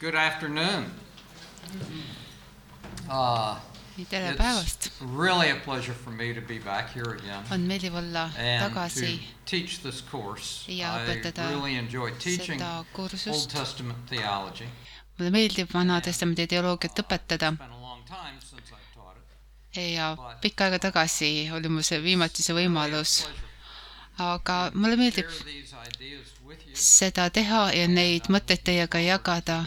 Good afternoon. Uh, tere it's päevast! really a pleasure for me to be back here again on meeldiv olla and to tagasi teach this course. Ja I õpetada really enjoy teaching seda Old kursust. Testament theology. mulle meeldib Vana-testamendi teoloogiat õpetada It's been a long time since I've taught it. ja pikka aega tagasi oli mul see viimati see võimalus, Pleasure aga mulle to meeldib share these ideas with you. seda teha ja neid mõtteid teiega jagada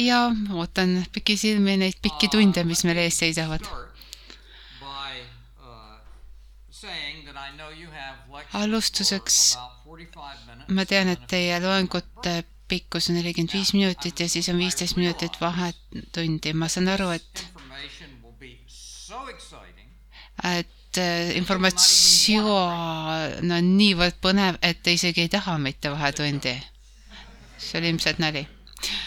ja ootan pikisilmi neid pikki tunde, mis meil ees seisavad. Alustuseks for about 45 minutes. ma tean, et teie loengute pikkus on nelikümmend viis minutit ja siis on viisteist minutit vahetundi. ma saan aru, et, et äh, informatsioon on niivõrd põnev, et te isegi ei taha mitte vahetundi. see oli ilmselt nali. I know you need the break.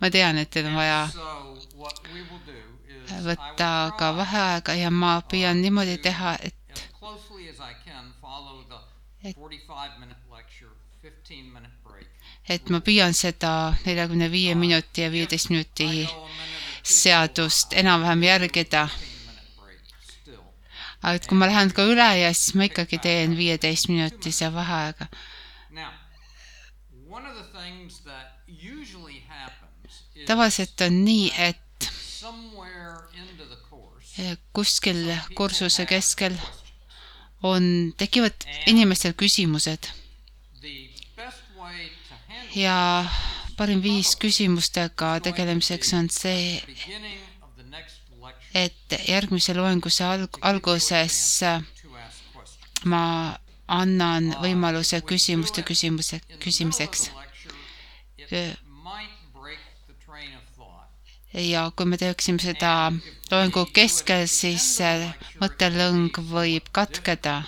Ma tean, et teil on vaja So what we will do is I will võtta ka vaheaega ja ma püüan niimoodi teha, et as closely as I can follow the Et- 45 minute lecture, 15 minute break. et ma püüan seda neljakümne viie minuti ja viieteist minuti seadust enam-vähem järgida. 15 minute break still. aga et kui ma lähen ka üle ja siis ma ikkagi teen viieteist minutise vaheaega. Tavaliselt on nii, et eh, kuskil kursuse keskel on, tekivad inimestel küsimused. ja parim viis küsimustega tegelemiseks on see, et järgmise loenguse alg-, alguses ma annan võimaluse küsimuste küsimuse, küsimiseks. Ja kui me teeksime seda loengu keskel, siis see mõttelõng võib katkeda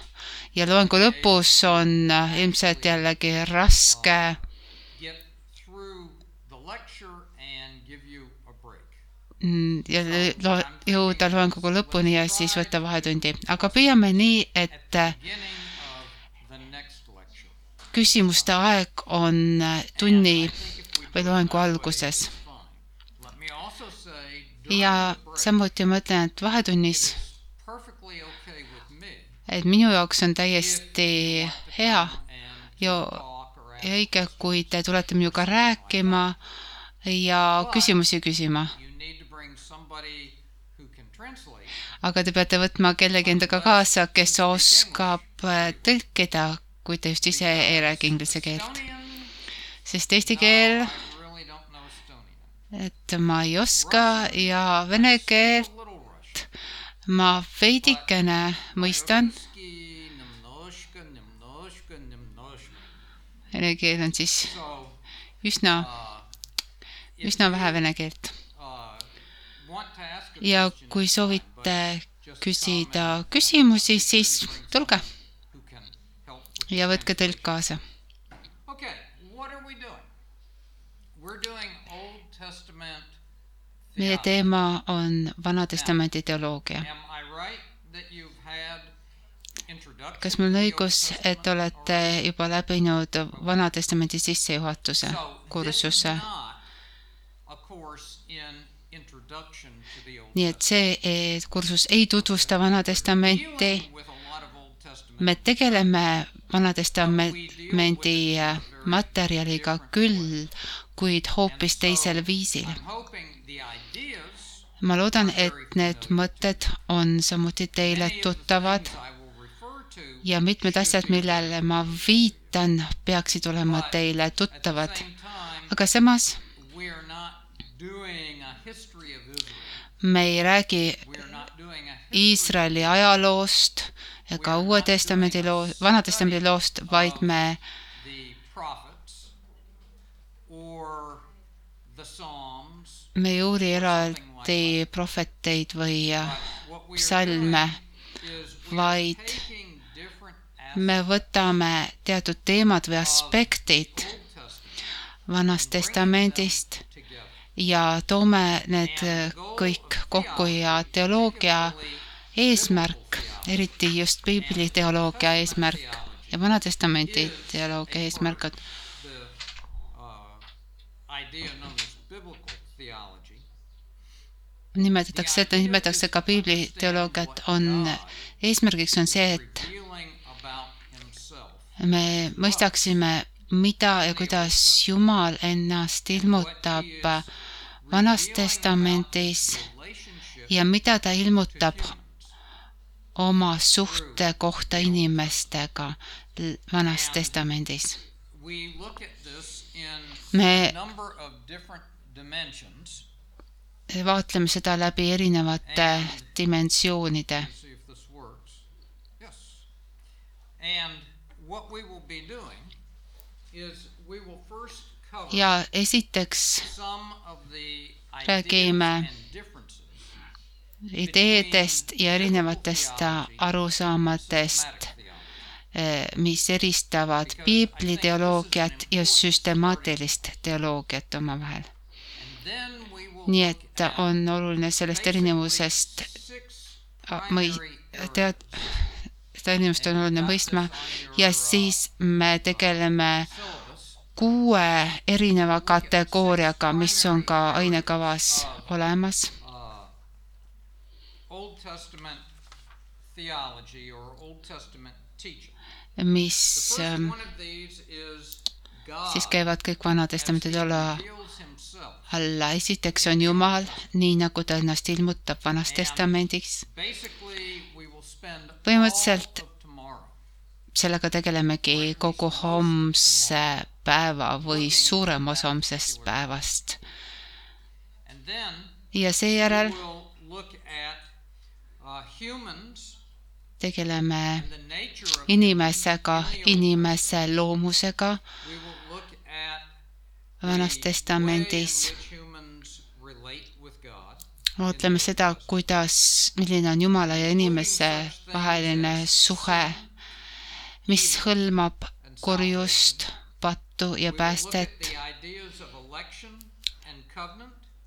ja loengu lõpus on äh, ilmselt jällegi raske break. mm, ja lo-, jõuda loenguga lõpuni ja siis võtta vahetundi. aga püüame nii, et küsimuste aeg on äh, tunni või loengu alguses. ja samuti ma ütlen, et vahetunnis et minu jaoks on täiesti hea ja, õige, kui te tulete minuga rääkima ja küsimusi küsima. Aga te peate võtma kellegi endaga kaasa, kes oskab äh, tõlkida, kui ta just ise ei räägi inglise keelt. sest eesti keel, et ma ei oska ja vene keelt ma veidikene mõistan. Vene keel on siis üsna, üsna vähe vene keelt. ja kui soovite küsida küsimusi, siis tulge ja võtke tõlk kaasa. Meie teema on Vana-testamendi teoloogia. Kas mul on õigus, et olete juba läbinud Vana-testamendi sissejuhatuse kursuse? nii et see eh, kursus ei tutvusta Vana-testamenti, me tegeleme Vana-testamendi eh, materjaliga küll, kuid hoopis teisel viisil. Ma loodan, et need mõtted on samuti teile tuttavad ja mitmed asjad, millele ma viitan, peaksid olema teile tuttavad. aga samas me ei räägi Iisraeli ajaloost ega Uue Testamendi loo, Vana-testamendi loost, vaid me me ei uuri eraldi prohveteid või psalme, vaid me võtame teatud teemad või aspektid Vanast Testamendist ja toome need kõik kokku ja teoloogia eesmärk, eriti just piibliteoloogia eesmärk ja Vana-testamenti teoloogia eesmärk on nimetatakse, seda nimetatakse ka piibli teoloogiat, on, eesmärgiks on see, et me mõistaksime, mida ja kuidas Jumal ennast ilmutab Vanas Testamendis ja mida ta ilmutab. Oma suhte kohta inimestega Vanas Testamendis. Me- vaatleme seda läbi erinevate dimensioonide. Ja esiteks Räägime ideedest ja erinevatest arusaamadest, eh, mis eristavad piibliteoloogiat ja süstemaatilist teoloogiat omavahel. Nii et on oluline sellest erinevusest six mõi- tead, seda erinevust on oluline mõistma ja siis me tegeleme kuue erineva kategooriaga, mis on ka ainekavas olemas. Testament theology or Old Testament teaching. mis ähm, siis käivad kõik Vana-testamendi himself. alla. esiteks on Jumal, nii nagu ta ennast ilmutab Vanas Testamendis. Põhimõtteliselt- sellega tegelemegi kogu homse päeva või suurem osa homsest päevast. ja seejärel tegeleme inimesega, inimese loomusega Vanas Testamendis. vaatleme seda, kuidas, milline on Jumala ja inimese vaheline suhe, mis hõlmab kurjust, pattu ja päästet.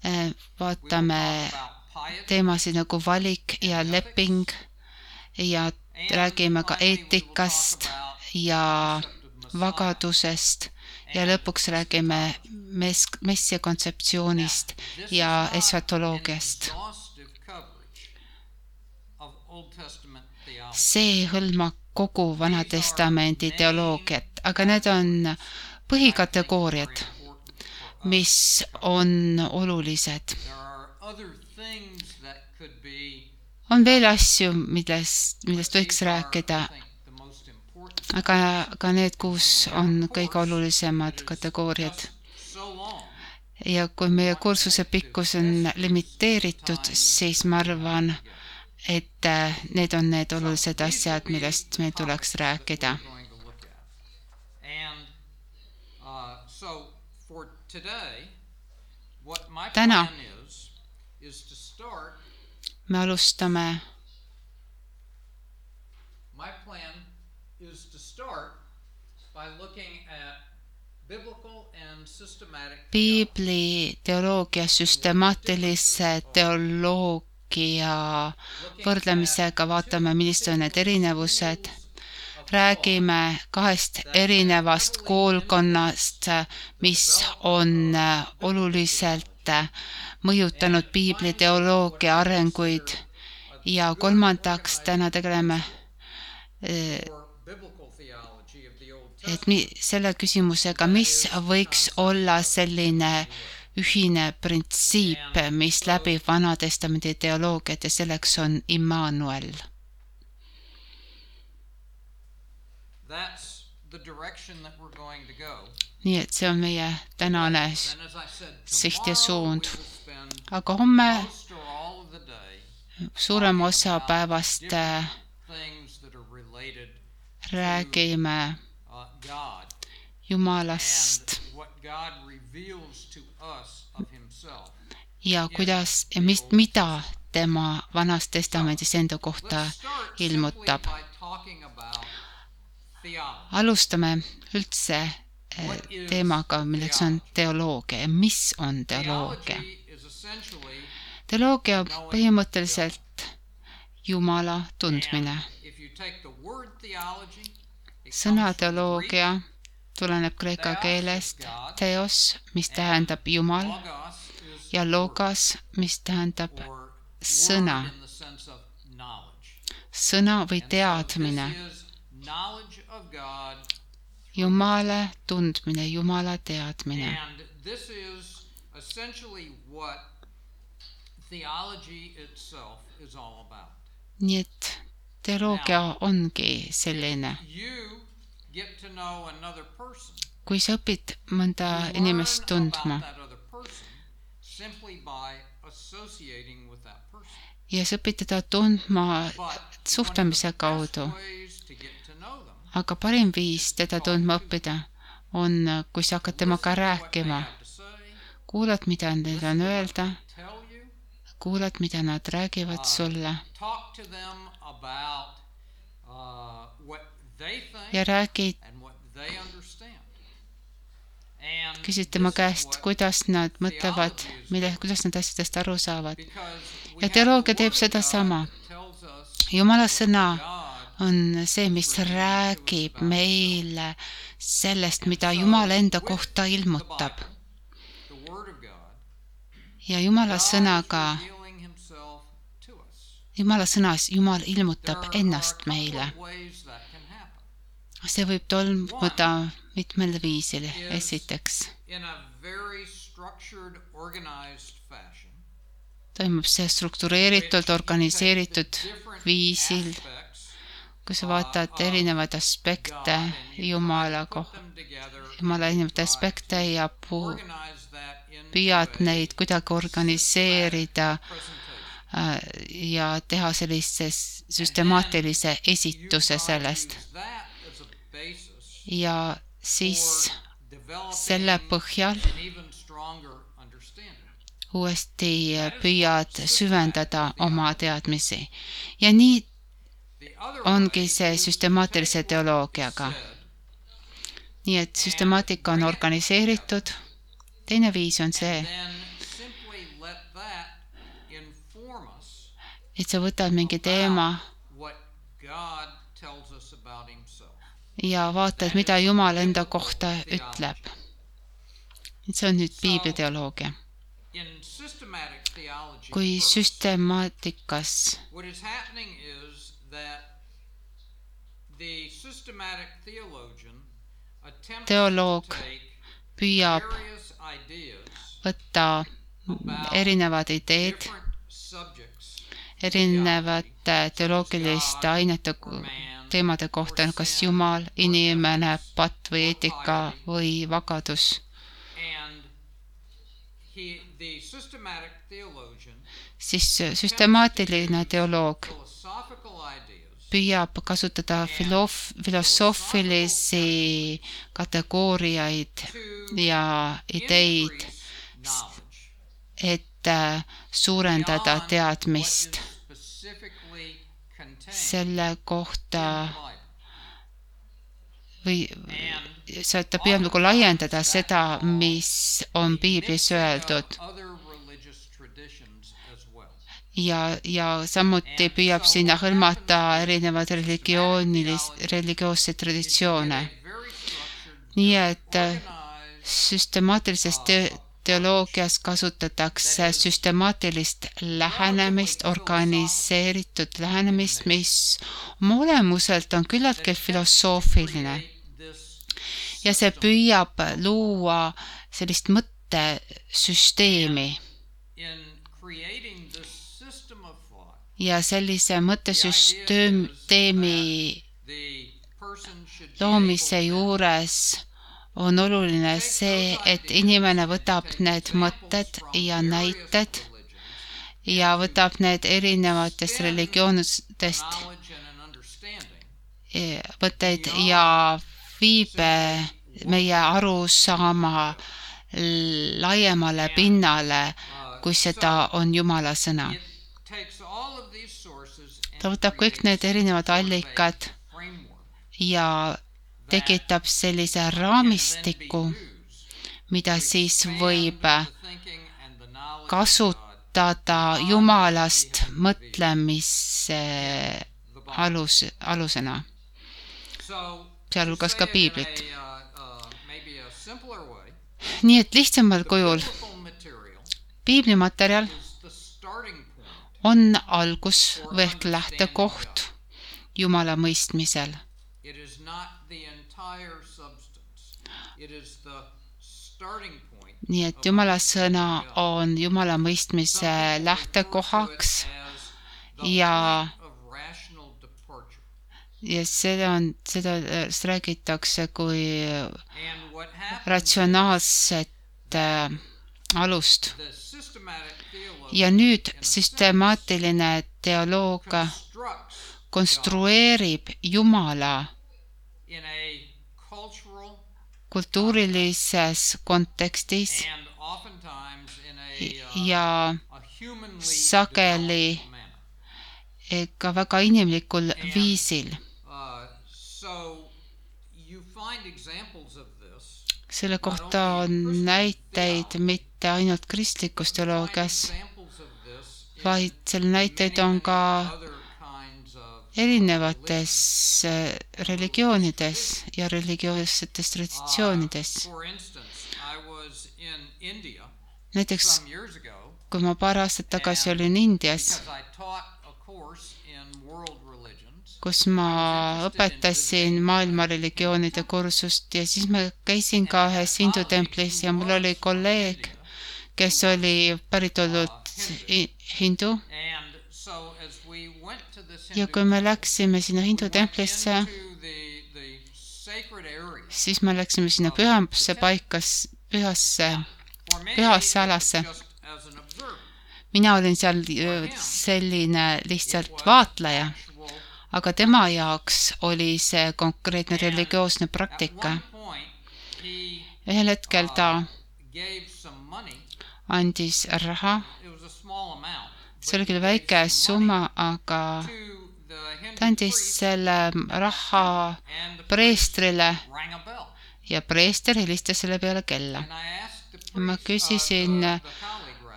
Eh, vaatame. Teemasid nagu valik ja leping ja räägime ka eetikast ja vagadusest ja lõpuks räägime mes-, messia kontseptsioonist ja theology. see hõlmab kogu Vana-testamendi teoloogiat, aga need on põhikategooriad, mis on olulised. On veel asju, millest, millest võiks rääkida, aga ka need, kus on kõige olulisemad kategooriad. Ja kui meie kursuse pikkus on limiteeritud, siis ma arvan, et äh, need on need olulised asjad, millest meil tuleks rääkida. we're systematic theology. piibli teoloogia süstemaatilise teoloogia võrdlemisega, vaatame, millised on need erinevused, räägime kahest erinevast koolkonnast, mis on oluliselt äh, mõjutanud piibli teoloogia arenguid ja kolmandaks täna tegeleme Old et mi-, selle küsimusega, mis võiks olla selline ühine printsiip, mis läbib Vana-testamendi teoloogiat ja selleks on Immanuel. Nii et see on meie tänane siht ja suund. aga homme most or all of the day suurem osa päevast äh, räägime uh, Jumalast ja kuidas ja mis, mida tema Vanas Testamendis enda kohta ilmutab. alustame üldse teemaga, milleks on teoloogia ja mis on teoloogia. Teoloogia põhimõtteliselt Jumala tundmine. Sõna teoloogia tuleneb kreeka keelest theos, mis tähendab Jumal ja logos, mis tähendab sõna. sõna või teadmine, Jumala tundmine, Jumala teadmine. And this is essentially what theology itself is all about. nii et teoloogia ongi selline, kui sa õpid mõnda inimest tundma ja sa õpid teda tundma suhtlemise kaudu, aga parim viis teda tundma õppida on, kui sa hakkad temaga rääkima, kuulad, mida neil on öelda, kuulad, mida nad räägivad sulle ja räägid, küsid tema käest, kuidas nad mõtlevad, mille, kuidas nad asjadest aru saavad. ja teoloogia teeb sedasama. Jumala sõna on see, mis räägib meile sellest, mida Jumal enda kohta ilmutab. ja Jumala sõnaga. Jumala sõnas Jumal ilmutab ennast meile. see võib toimuda mitmel viisil. esiteks toimub see struktureeritult, organiseeritud viisil, kui sa vaatad erinevaid aspekte Jumala kohta, Jumala erinevaid aspekte ja puu-, püüad neid kuidagi organiseerida äh, ja teha sellise süstemaatilise esituse sellest. ja siis selle põhjal uuesti püüad süvendada oma teadmisi. ja nii ongi see süstemaatilise teoloogiaga. nii et süstemaatika on organiseeritud. teine viis on see, et sa võtad mingi teema ja vaatad, mida Jumal enda kohta ütleb. see on nüüd piibliteoloogia. kui süstemaatikas Teoloog püüab võtta erinevad ideed erinevate teoloogiliste ainete teemade kohta, kas Jumal, inimene, patt või eetika või vabadus. siis süstemaatiline teoloog püüab kasutada filoof-, filosoofilisi kategooriaid ja ideid, et äh, suurendada teadmist selle kohta või see, ta püüab nagu laiendada seda, mis on piiblis öeldud ja, ja samuti püüab sinna hõlmata erinevaid religioonilis-, religioossed traditsioone. Nii et äh, süstemaatilises te teoloogias kasutatakse süstemaatilist lähenemist, organiseeritud lähenemist, mis oma olemuselt on küllaltki filosoofiline ja see püüab luua sellist mõttesüsteemi ja sellise mõttesüsteemi loomise juures on oluline see, et inimene võtab need mõtted ja näited ja võtab need erinevatest religioonidest eh, mõtteid ja viib eh, meie arusaama laiemale pinnale, kui seda on Jumala sõna. It takes all of these sources ta võtab kõik need erinevad allikad ja tekitab sellise raamistiku, mida siis võib kasutada Jumalast mõtlemise alus, alusena. Sealhulgas ka piiblit. nii et lihtsamal kujul piiblimaterjal on algus või ehk lähtekoht Jumala mõistmisel. nii et Jumala sõna on Jumala mõistmise lähtekohaks ja ja seda on, seda räägitakse kui ratsionaalset äh, alust. Ja nüüd süstemaatiline teoloog konstrueerib Jumala kultuurilises kontekstis ja sageli ka väga inimlikul viisil. selle kohta on näiteid mitte ainult kristlikus teoloogias, vaid selle näiteid on ka erinevates äh, religioonides ja religioossetes traditsioonides. näiteks kui ma paar aastat tagasi olin Indias, kus ma õpetasin maailma religioonide kursust ja siis ma käisin ka ühes hindu templis ja mul oli kolleeg, kes oli päritolult hindu ja kui me läksime sinna hindu templisse, siis me läksime sinna pühasse paikas, pühasse, pühasse alasse. mina olin seal selline lihtsalt vaatleja, aga tema jaoks oli see konkreetne religioosne praktika. ühel hetkel ta andis raha see oli küll väike summa, aga ta andis selle raha preestrile ja preester helistas selle peale kella. ma küsisin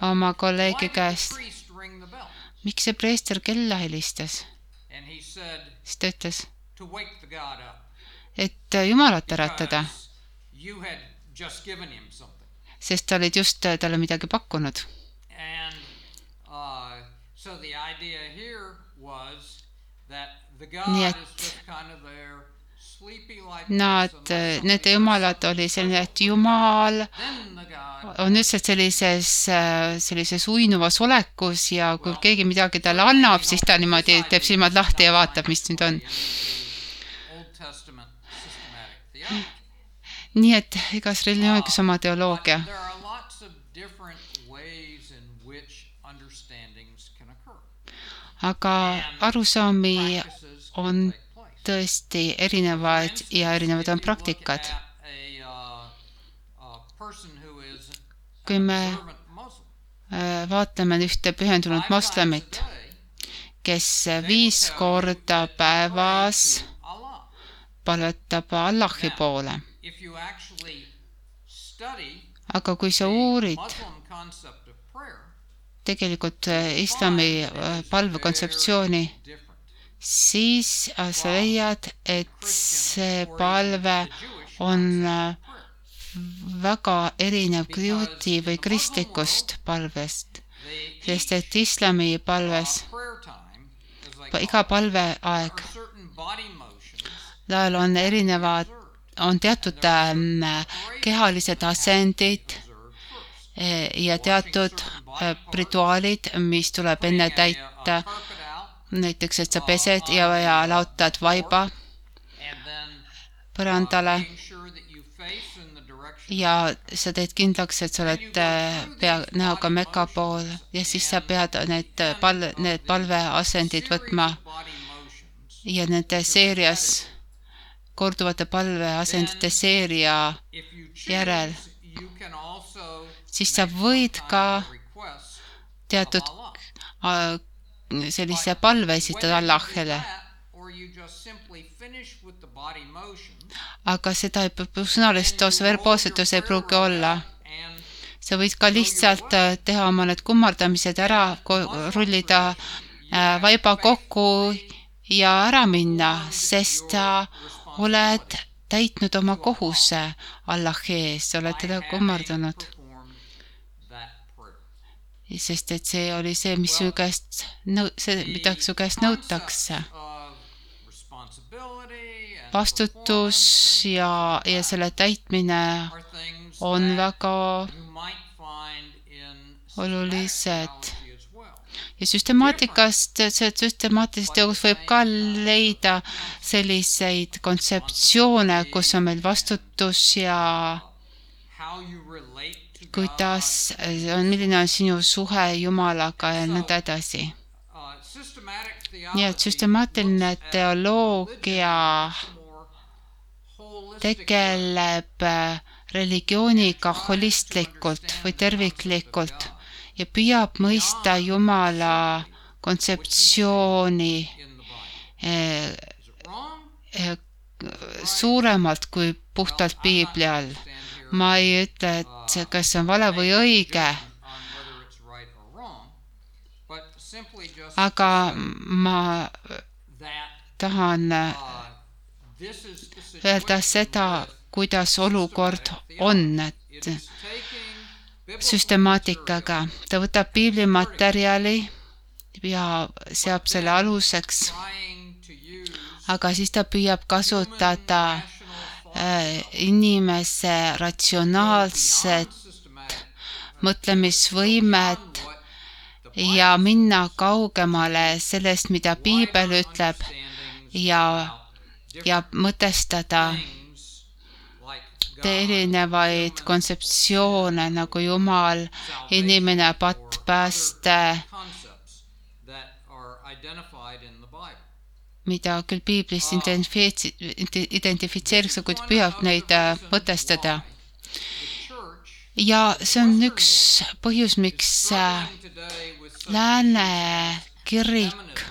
oma kolleegi käest, miks see preester kella helistas? siis ta ütles, et Jumalat äratada, sest sa olid just talle midagi pakkunud nii et nad, need jumalad oli selline, et jumal on üldse sellises, sellises uinuvas olekus ja kui keegi midagi talle annab, siis ta niimoodi teeb silmad lahti ja vaatab, mis nüüd on. nii et igas religioonigas oma teoloogia aga arusaami on tõesti erinevaid ja erinevad on praktikad. kui me äh, vaatame ühte pühendunud moslemit, kes viis korda päevas palvetab Allahi poole. aga kui sa uurid tegelikult äh, islami äh, palvekontseptsiooni, siis äh, sa leiad, et see palve on väga erinev juudi või kristlikust palvest, sest et islami palves iga palveaeg, tal on erinevad, on teatud ähm, kehalised asendid ja teatud rituaalid, mis tuleb enne täita. näiteks, et sa pesed ja, ja laotad vaiba põrandale. Ja sa teed kindlaks, et sa oled äh, pea, näoga meka pool. Ja siis sa pead need pal-, need palveasendid võtma. Ja nende seerias, korduvate palveasendite seeria järel, siis sa võid ka teatud äh, sellise palve esitada Allahile. aga seda sõnalistus, verbaalsetus ei pruugi olla. sa võid ka lihtsalt äh, teha oma need kummardamised ära, rullida äh, vaiba kokku ja ära minna, sest ta oled täitnud oma kohuse Allahi ees, oled teda kummardanud, sest et see oli see, mis su käest nõu-, see, mida su käest nõutakse. vastutus ja, ja selle täitmine on väga olulised ja süstemaatikast, see süstemaatilisest teost võib ka leida selliseid kontseptsioone, kus on meil vastutus ja kuidas on, milline on sinu suhe Jumalaga ja nõnda edasi. nii et süstemaatiline teoloogia tegeleb religiooniga holistlikult või terviklikult ja püüab mõista Jumala kontseptsiooni eh, suuremalt kui puhtalt piibli all. Ma ei ütle, et kas see on vale või õige, aga ma tahan öelda seda, kuidas olukord on, et süstemaatikaga. ta võtab piiblimaterjali ja seab selle aluseks, aga siis ta püüab kasutada inimese ratsionaalset mõtlemisvõimet ja minna kaugemale sellest, mida piibel ütleb ja, ja mõtestada erinevaid kontseptsioone nagu Jumal, inimene, patt, pääste, mida küll piiblis identifitseeritakse, kuid püüab neid äh, mõtestada. ja see on üks põhjus, miks äh, Lääne kirik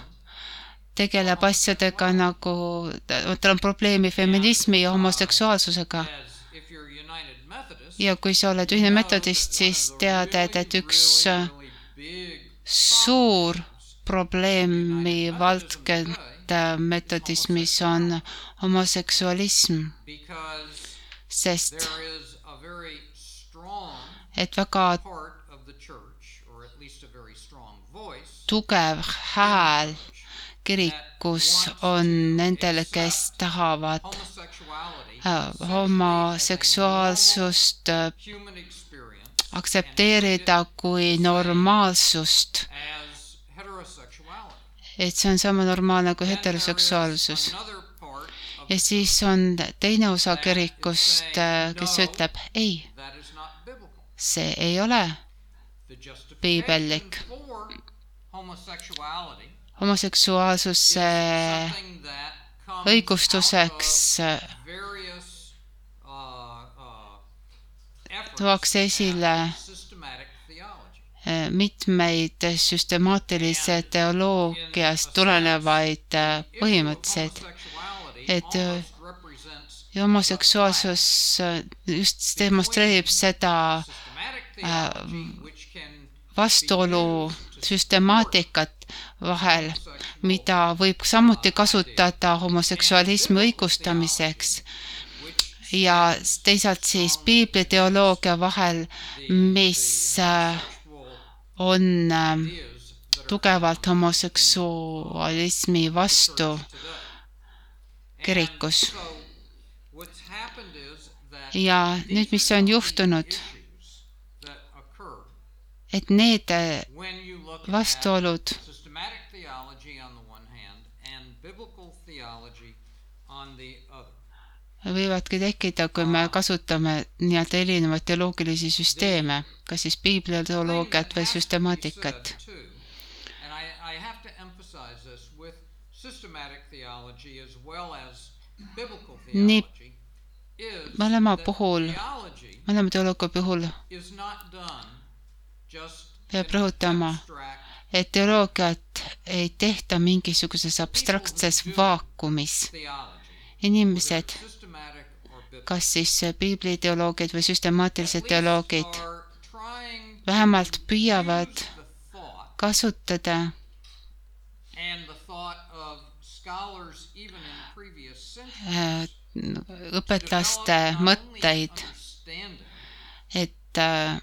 tegeleb asjadega nagu, tal on probleemi feminismi ja homoseksuaalsusega ja kui sa oled ühine metodist, siis tead, et üks suur probleemi valdkond metodismis on homoseksualism, sest et väga tugev hääl kirikus on nendele, kes tahavad Äh, homoseksuaalsust äh, aktsepteerida kui normaalsust. Et see on sama normaalne kui heteroseksuaalsus. ja siis on teine osa kirikust, äh, kes ütleb ei, see ei ole piibellik. homoseksuaalsuse õigustuseks tuuakse esile mitmeid süstemaatilise teoloogiast tulenevaid eh, põhimõtteid, et eh, homoseksuaalsus just demonstreerib seda vastuolu süstemaatikat vahel, mida võib samuti kasutada homoseksualismi õigustamiseks ja teisalt siis piibliteoloogia vahel, mis äh, on äh, tugevalt homoseksualismi vastu kirikus. ja nüüd, mis on juhtunud, et need äh, vastuolud võivadki tekkida, kui me kasutame nii-öelda erinevaid teoloogilisi süsteeme, kas siis piibliteoloogiat või süstemaatikat. nii mõlema puhul, mõlema teoloogia puhul peab rõhutama, et teoloogiat ei tehta mingisuguses abstraktses vaakumis. inimesed kas siis piibliteoloogid või süstemaatilised teoloogid vähemalt püüavad kasutada õpetlaste not only mõtteid, et äh,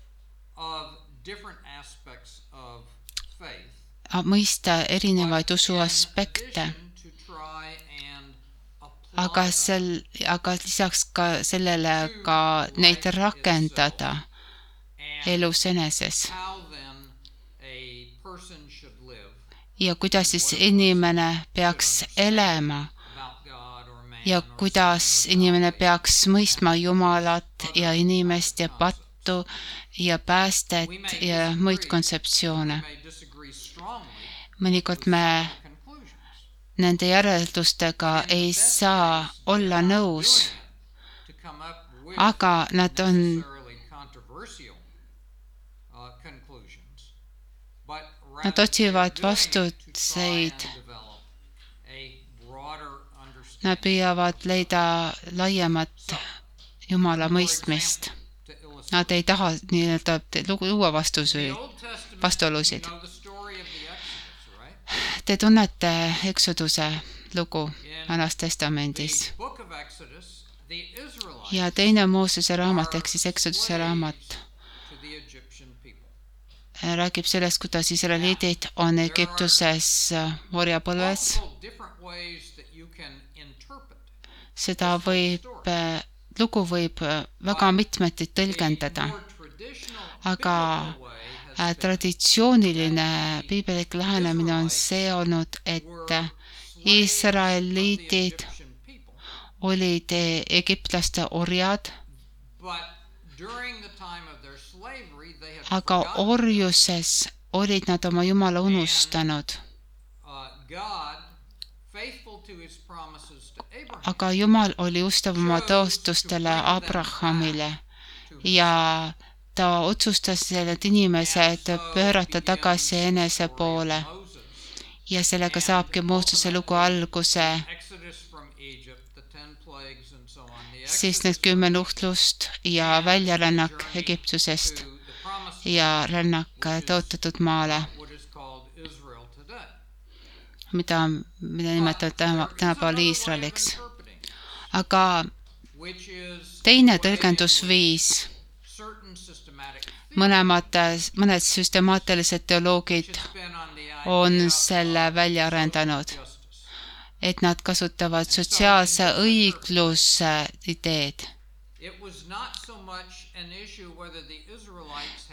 mõista erinevaid usu aspekte, addition to try and apply aga sel, aga lisaks ka sellele ka neid rakendada elus eneses ja kuidas siis inimene peaks elama ja kuidas inimene peaks mõistma Jumalat ja inimest ja pattu ja päästet ja muid kontseptsioone. mõnikord me. Nende järeldustega ei saa olla nõus, aga nad on, nad otsivad vastuseid. nad püüavad leida laiemat Jumala mõistmist. Nad ei taha nii-öelda luua vastuseid. Vastuolusid. Te tunnete Eksoduse lugu Vanas Testamendis. Ja teine Moosese raamat ehk siis Eksoduse raamat räägib sellest, kuidas israeliidid on Egiptuses orjapõlves. Interpret seda võib, lugu võib väga mitmeti tõlgendada, aga traditsiooniline piiblik lähenemine on see olnud, et Egyptian people. olid e- egiptlaste orjad, aga orjuses olid nad oma Jumala unustanud. aga Jumal oli ustav oma tõostustele Abrahamile ja ta otsustas need inimesed pöörata tagasi enese poole ja sellega saabki Moosese lugu alguse, siis need kümme nuhtlust ja väljarännak Egiptusest ja rännak tõotatud maale, mida, mida nimetavad täna, tänapäeval Iisraeliks. aga teine tõlgendusviis, mõlemad, mõned süstemaatilised teoloogid on selle välja arendanud, et nad kasutavad sotsiaalse õigluse ideed.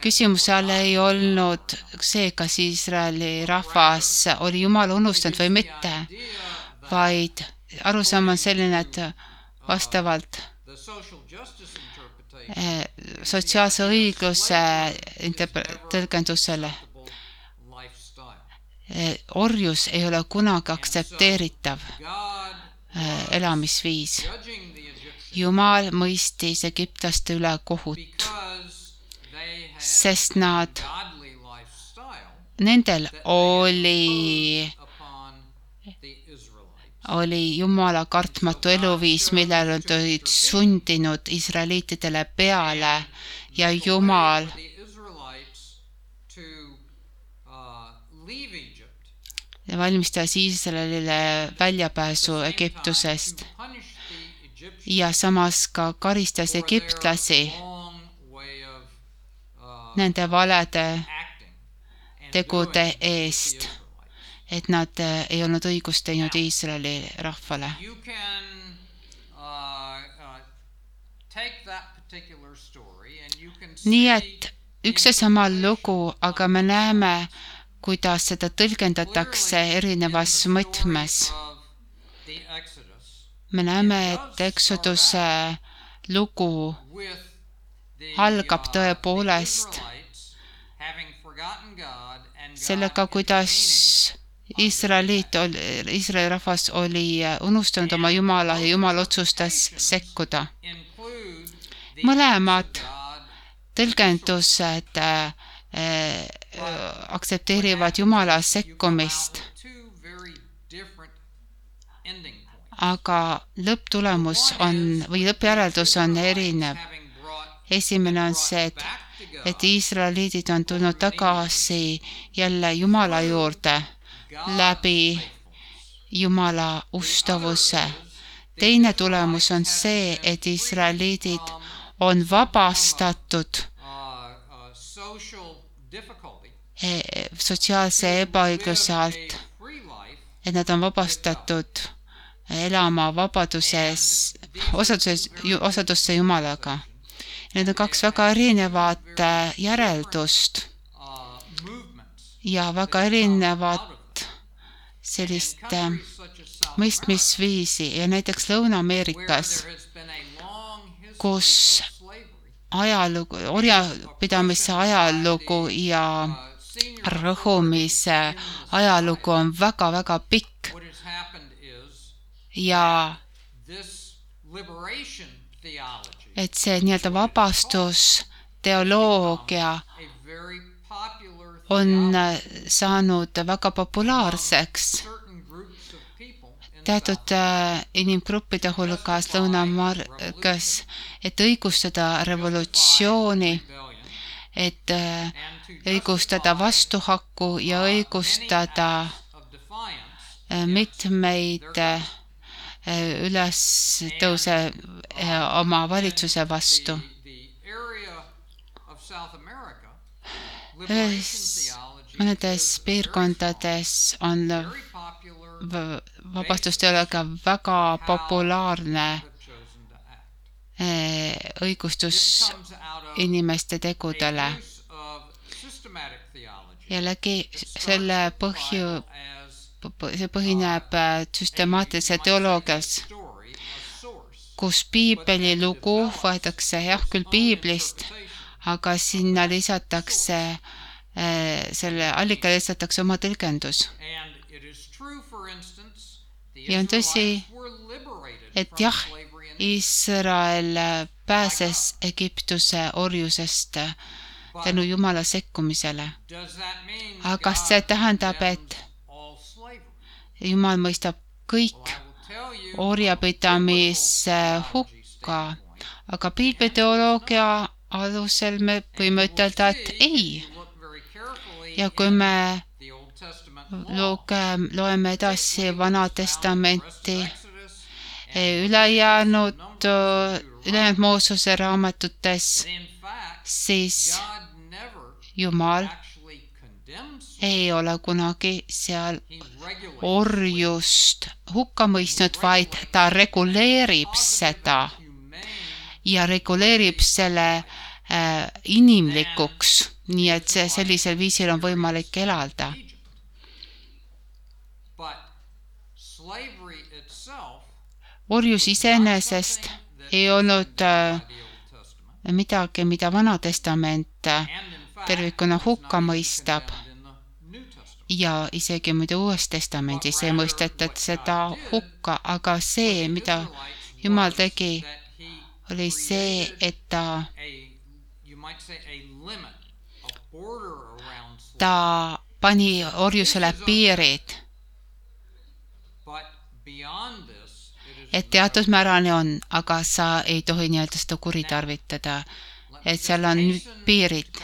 Küsimuse all ei olnud see, kas Iisraeli rahvas oli Jumala unustanud või mitte, vaid arusaam on selline, et vastavalt sotsiaalse õigluse interpre- tõlgendusele eh, orjus ei ole kunagi aktsepteeritav eh, elamisviis. Jumal mõistis egiptlaste üle kohut, sest nad, nendel oli. Oli Jumala kartmatu eluviis, millele nad olid sundinud israeliitidele peale ja Jumal valmistas Iisraelile väljapääsu Egiptusest ja samas ka karistas egiptlasi nende valede tegude eest. Et nad eh, ei olnud õigust teinud Iisraeli rahvale. Uh, uh, nii et üks ja sama lugu, aga me näeme, kuidas seda tõlgendatakse erinevas mõtmes. me näeme, et Exoduse lugu the, algab uh, tõepoolest sellega, kuidas Iisraeliit, Iisraeli rahvas oli unustanud oma Jumala ja Jumal otsustas sekkuda. mõlemad tõlgendused äh, äh, aktsepteerivad Jumala sekkumist, aga lõpptulemus on või lõppjäreldus on erinev. Esimene on see, et, et Iisraeliidid on tulnud tagasi jälle Jumala juurde läbi. Jumala ustavuse. teine tulemus on see, et israeliidid on vabastatud eh, sotsiaalse ebaõigluse alt, et nad on vabastatud elama vabaduses, osaduses, osadusse Jumalaga. Need on kaks väga erinevat äh, järeldust ja väga erinevat sellist äh, mõistmisviisi. Ja näiteks Lõuna-Ameerikas kus ajalugu, orjapidamise ajalugu ja rõhumise ajalugu on väga-väga pikk. Ja et see nii-öelda vabastusteoloogia on äh, saanud väga populaarseks teatud äh, inimgruppide hulgas Lõuna-Ameerikas, et õigustada revolutsiooni, et äh, õigustada vastuhakku ja õigustada mitmeid ülestõuse oma valitsuse vastu. the, the area of South America ühes, liberation theology mõnedes piirkondades on vabastusteoloogia väga populaarne äh, õigustus inimeste tegudele. jällegi selle põhju, see põhineb äh, süstemaatilises teoloogias, kus piibeli lugu võetakse jah küll piiblist, aga sinna lisatakse äh, selle allikale lisatakse oma tõlgendus. Ja on tõsi, et jah, Iisrael pääses Egiptuse orjusest tänu Jumala sekkumisele. Aga kas see tähendab, et? Jumal mõistab kõik orjapidamise hukka, aga piibliteoloogia alusel me võime ütelda, et ei. ja kui me luge-, loeme edasi Vana Testamenti, Exodus, ülejäänud, ülejäänud Moosuse raamatutes, siis Jumal ei ole kunagi seal orjust hukka mõistnud, vaid ta reguleerib seda. ja reguleerib selle inimlikuks, nii et see sellisel viisil on võimalik elada. Orjus iseenesest ei olnud äh, midagi, mida Vana Testament äh, tervikuna hukka mõistab. ja isegi muide Uues Testamendis ei mõistetud seda hukka, aga see, mida Jumal tegi, oli see, et ta, ta pani orjusele piirid, et teatud määrani on, aga sa ei tohi nii-öelda seda kuritarvitada, et seal on nüüd piirid.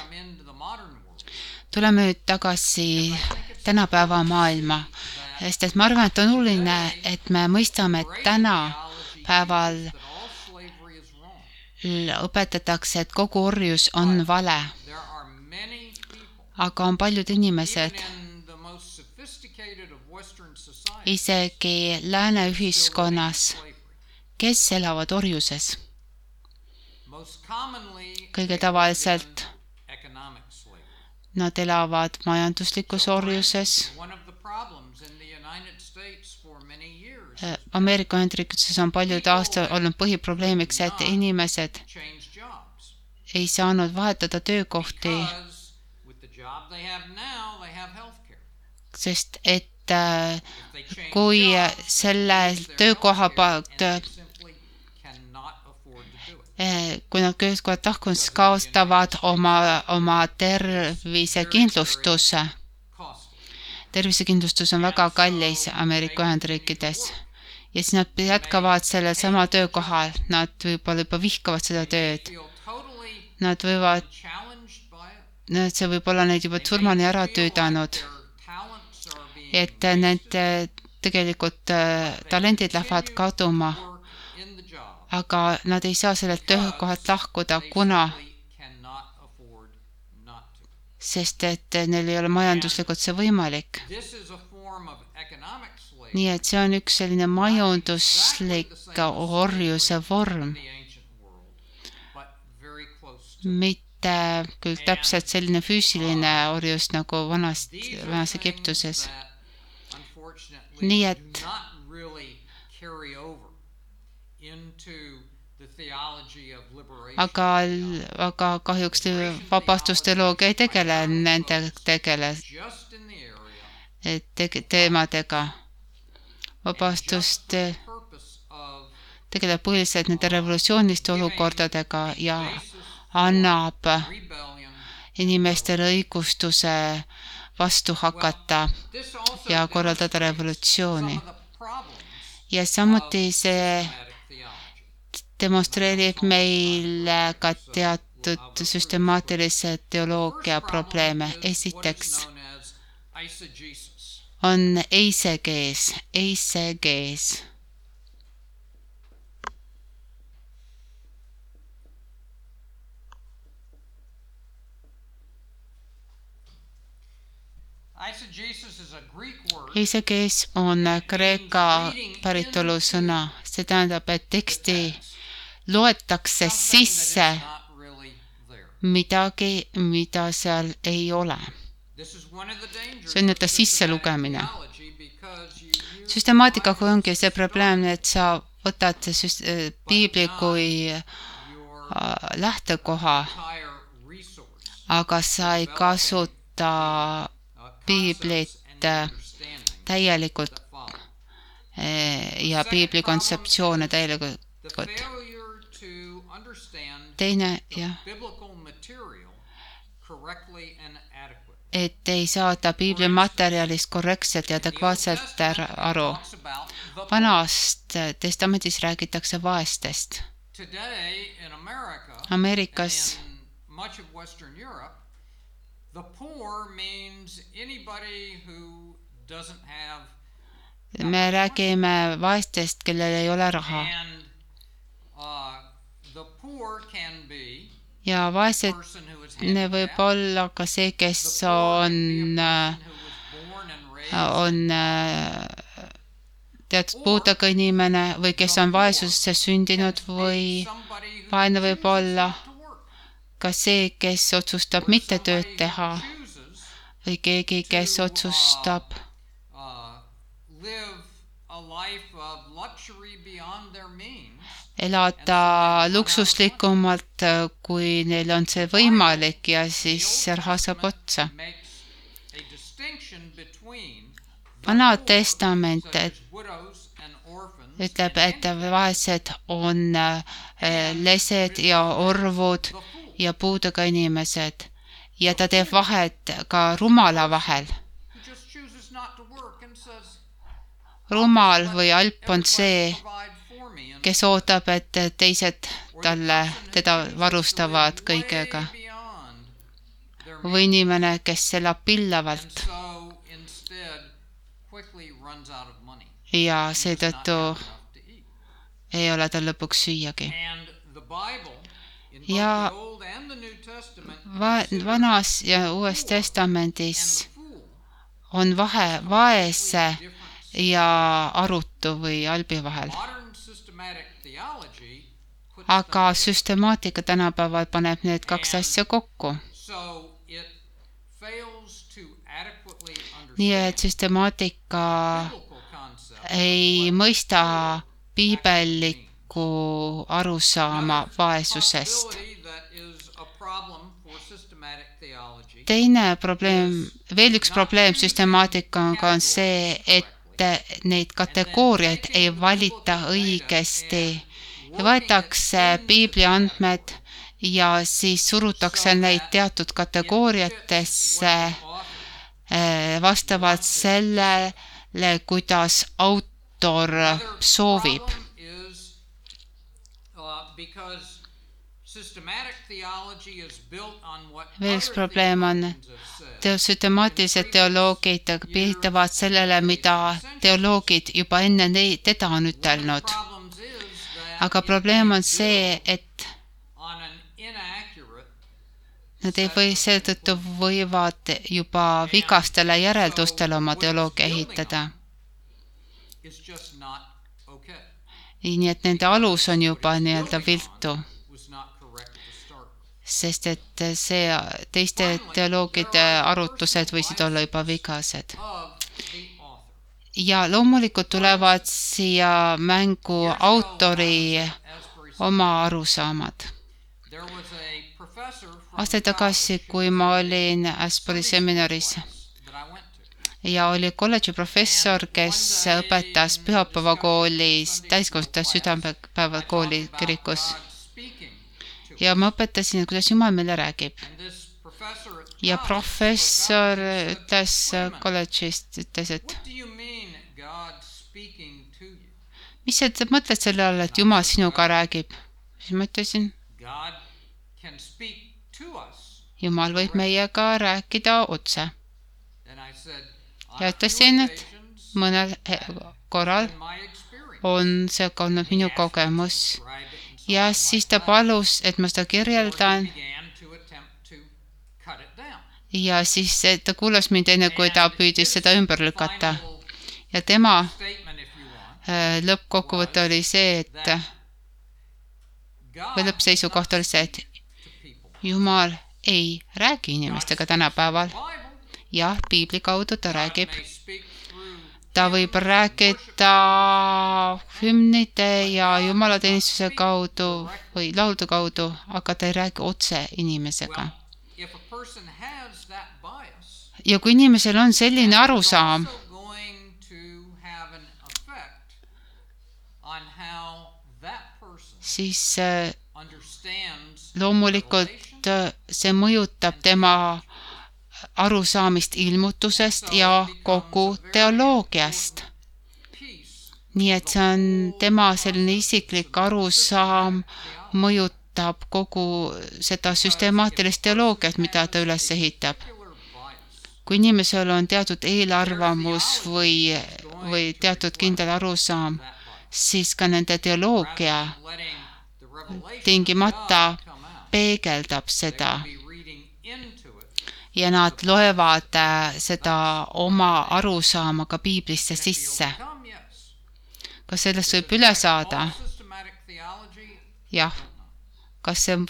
tuleme nüüd tagasi tänapäeva maailma, sest et ma arvan, et on oluline, et me mõistame, et tänapäeval õpetatakse, et kogu orjus on vale, aga on paljud inimesed, isegi lääne ühiskonnas, kes elavad orjuses. Kõige tavaliselt nad elavad majanduslikus orjuses. Ameerika Ühendriikides on paljud aastad olnud põhiprobleemiks, et inimesed ei saanud vahetada töökohti, sest et äh, kui selle töökoha eh, kui nad töökohad tahkunud, siis kaotavad oma, oma tervisekindlustuse. Tervisekindlustus on väga kallis Ameerika Ühendriikides ja siis nad jätkavad sellel sama töökohal, nad võib-olla juba vihkavad seda tööd, nad võivad, see võib olla neid juba surmani ära tüüdanud, et nende tegelikult äh, talendid lähevad kaduma. Aga nad ei saa sellelt töökohalt lahkuda, kuna, sest et neil ei ole majanduslikult see võimalik. Nii et see on üks selline majanduslik orjuse vorm, mitte küll täpselt selline füüsiline orjus nagu vanast, vanas Egiptuses. nii et aga, aga kahjuks vabastusteoloogia ei tegele nende tegele tege, teemadega. Vabastust tegeleb põhiliselt nende revolutsiooniliste olukordadega ja annab inimestele õigustuse vastu hakata ja korraldada revolutsiooni. ja samuti see demonstreerib meile ka teatud süstemaatilise teoloogia probleeme. esiteks on eisegees, eisegees Eisegees on kreeka päritolu sõna, see tähendab, et teksti loetakse sisse. midagi, mida seal ei ole. See on nii-öelda sisselugemine. süstemaatikaga ongi see probleem, et sa võtad piibli kui lähtekoha, aga sa ei kasuta piiblit täielikult ja piibli kontseptsioone täielikult. teine, jah, et ei saada piibli materjalist korrektselt ja adekvaatselt aru. vanast testamendis räägitakse vaestest. Ameerikas me räägime vaestest, kellel ei ole raha ja vaesed võib olla ka see, kes on, on teatud puudega inimene või kes on vaesusesse sündinud või vaene võib olla ka see, kes otsustab mitte tööd teha või keegi, kes otsustab elada luksuslikumalt, kui neil on see võimalik ja siis raha saab otsa. vana testament ütleb, et vaesed on äh, lesed ja orvud ja puudega inimesed ja ta teeb vahet ka rumala vahel. rumal või alp on see, kes ootab, et teised talle, teda varustavad kõigega. või inimene, kes elab pillavalt. ja seetõttu ei ole tal lõpuks süüagi. ja va-, vanas ja uues testamendis on vahe vaese ja arutu või albi vahel aga süstemaatika tänapäeval paneb need kaks asja kokku. nii et süstemaatika ei mõista piibellikku arusaama vaesusest. teine probleem, veel üks probleem süstemaatikaga on see, et neid kategooriaid ei valita õigesti võetakse piibli andmed ja siis surutakse neid teatud kategooriatesse eh, vastavalt sellele, kuidas autor soovib. veel üks probleem on, süstemaatilised teoloogid viitavad sellele, mida teoloogid juba enne neid, teda on ütelnud aga probleem on see, et nad ei või, seetõttu võivad juba vigastele järeldustele oma teoloogia ehitada. nii et nende alus on juba nii-öelda viltu, Was not correct to start with. Sest et see, teiste teoloogide arutlused võisid olla juba vigased. Ja loomulikult tulevad siia mängu autori oma arusaamad. Aasta tagasi, kui ma olin Asbury seminaris ja oli kolledži professor, kes õpetas pühapäevakoolis, täiskasvanute südamepäevakooli kirikus God speaking to ja ma õpetasin, kuidas Jumal meile räägib. ja professor ütles said, "Wait a minute, kolledžist, ütles, et mis sa mõtled selle all, et Jumal sinuga räägib? siis ma ütlesin. Jumal võib meiega rääkida otse. Ja ütlesin, et mõnel korral on see ka olnud minu kogemus Ja siis ta palus, et ma seda kirjeldan ja siis ta kuulas mind enne, kui ta püüdis seda ümber lükata ja tema eh, lõppkokkuvõte oli see, et või lõppseisukoht oli see, et. Jumal ei räägi inimestega tänapäeval. Jah, piibli kaudu ta räägib, ta võib rääkida hümnide ja jumalateenistuse kaudu või laulude kaudu, aga ta ei räägi otse inimesega. Ja kui inimesel on selline arusaam, siis äh, loomulikult äh, see mõjutab tema arusaamist ilmutusest ja kogu teoloogiast. nii et see on tema selline isiklik arusaam, mõjutab kogu seda süstemaatilist teoloogiat, mida ta üles ehitab. kui inimesel on teatud eelarvamus või, või teatud kindel arusaam, siis ka nende teoloogia tingimata peegeldab seda Be reading into it. Ja nad loevad äh, seda oma arusaama ka piiblisse sisse. Kas sellest võib üle saada? Jah. kas see on,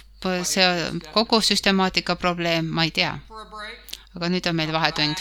see on kogu süstemaatika probleem, ma ei tea. aga nüüd on meil vahetund